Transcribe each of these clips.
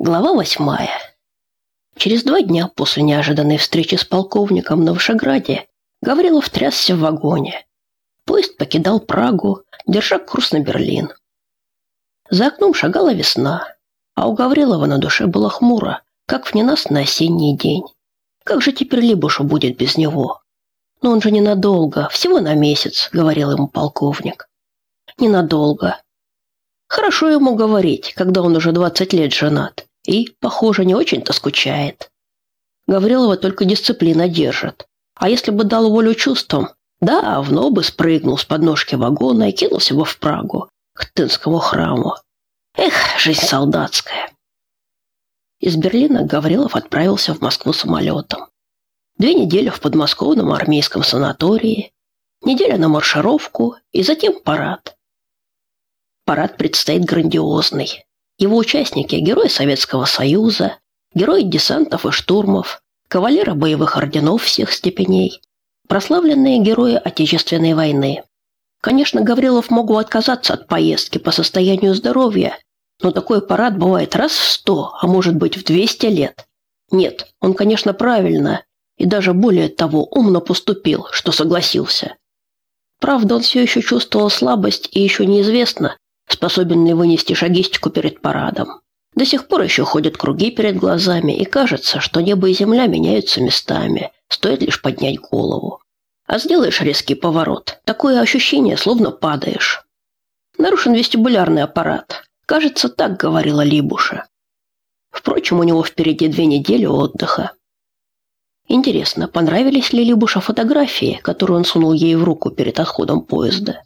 Глава восьмая. Через два дня после неожиданной встречи с полковником на Вышеграде Гаврилов трясся в вагоне. Поезд покидал Прагу, держа курс на Берлин. За окном шагала весна, а у Гаврилова на душе было хмуро, как в ненастный осенний день. Как же теперь Либушу будет без него? Но он же ненадолго, всего на месяц, говорил ему полковник. Ненадолго. Хорошо ему говорить, когда он уже 20 лет женат и, похоже, не очень-то скучает. Гаврилова только дисциплина держит. А если бы дал волю чувствам, да, вновь бы спрыгнул с подножки вагона и кинулся бы в Прагу, к Тынскому храму. Эх, жизнь солдатская. Из Берлина Гаврилов отправился в Москву самолетом. Две недели в подмосковном армейском санатории, неделя на маршировку и затем парад. Парад предстоит грандиозный. Его участники – герои Советского Союза, герои десантов и штурмов, кавалеры боевых орденов всех степеней, прославленные герои Отечественной войны. Конечно, Гаврилов мог отказаться от поездки по состоянию здоровья, но такой парад бывает раз в сто, а может быть в двести лет. Нет, он, конечно, правильно и даже более того умно поступил, что согласился. Правда, он все еще чувствовал слабость и еще неизвестно, способен вынести шагистику перед парадом. До сих пор еще ходят круги перед глазами, и кажется, что небо и земля меняются местами, стоит лишь поднять голову. А сделаешь резкий поворот, такое ощущение, словно падаешь. Нарушен вестибулярный аппарат. Кажется, так говорила Либуша. Впрочем, у него впереди две недели отдыха. Интересно, понравились ли Либуша фотографии, которые он сунул ей в руку перед отходом поезда?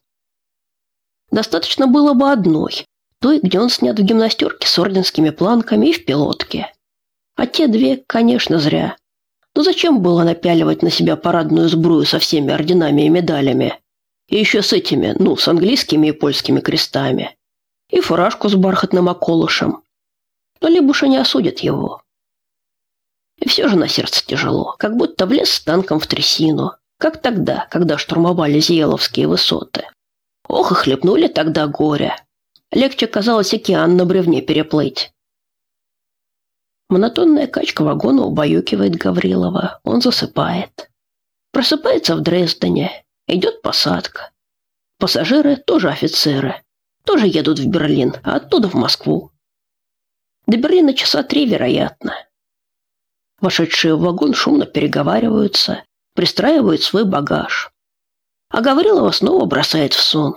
Достаточно было бы одной, той, где он снят в гимнастерке с орденскими планками и в пилотке. А те две, конечно, зря. Но зачем было напяливать на себя парадную сбрую со всеми орденами и медалями? И еще с этими, ну, с английскими и польскими крестами. И фуражку с бархатным околышем. Но Либуша не осудит его. И все же на сердце тяжело, как будто влез с танком в трясину, как тогда, когда штурмовали Зиеловские высоты. Ох, и хлебнули тогда горя. Легче казалось океан на бревне переплыть. Монотонная качка вагона убаюкивает Гаврилова. Он засыпает. Просыпается в Дрездене. Идет посадка. Пассажиры тоже офицеры. Тоже едут в Берлин, а оттуда в Москву. До Берлина часа три, вероятно. Вошедшие в вагон шумно переговариваются, пристраивают свой багаж а Гаврилова снова бросает в сон.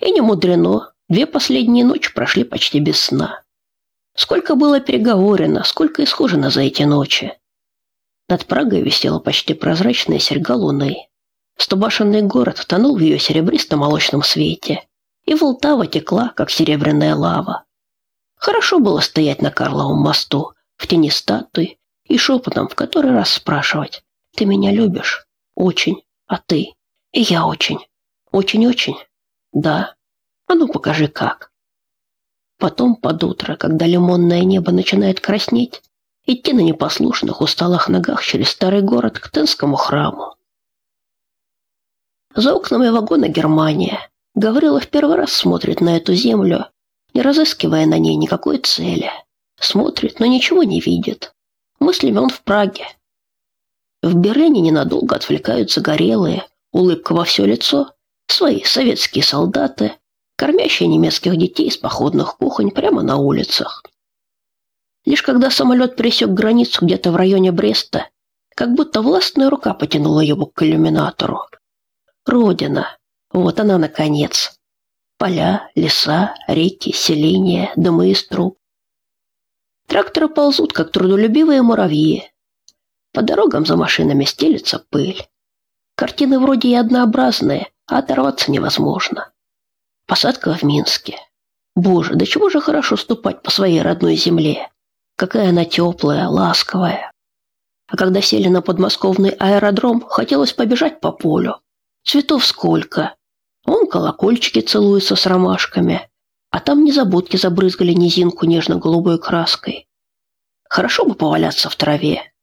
И не мудрено, две последние ночи прошли почти без сна. Сколько было переговорено, сколько исхожено за эти ночи. Над Прагой висела почти прозрачная серьга луны. Стобашенный город тонул в ее серебристо-молочном свете, и Волтава текла, как серебряная лава. Хорошо было стоять на Карловом мосту, в тени статуи, и шепотом в который раз спрашивать «Ты меня любишь?» «Очень». А ты? И я очень. Очень-очень. Да. А ну покажи как. Потом под утро, когда лимонное небо начинает краснеть, идти на непослушных усталых ногах через старый город к Тенскому храму. За окнами вагона Германия. Гаврила в первый раз смотрит на эту землю, не разыскивая на ней никакой цели. Смотрит, но ничего не видит. Мыслями он в Праге, в Берлине ненадолго отвлекаются горелые, улыбка во все лицо, свои советские солдаты, кормящие немецких детей из походных кухонь прямо на улицах. Лишь когда самолет пересек границу где-то в районе Бреста, как будто властная рука потянула его к иллюминатору. Родина. Вот она, наконец. Поля, леса, реки, селения, дымы из труб. Тракторы ползут, как трудолюбивые муравьи, по дорогам за машинами стелется пыль. Картины вроде и однообразные, а оторваться невозможно. Посадка в Минске. Боже, да чего же хорошо ступать по своей родной земле. Какая она теплая, ласковая. А когда сели на подмосковный аэродром, хотелось побежать по полю. Цветов сколько. Вон колокольчики целуются с ромашками, а там незабудки забрызгали низинку нежно-голубой краской. Хорошо бы поваляться в траве,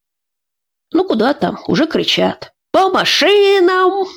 ну куда там, уже кричат. «По машинам!»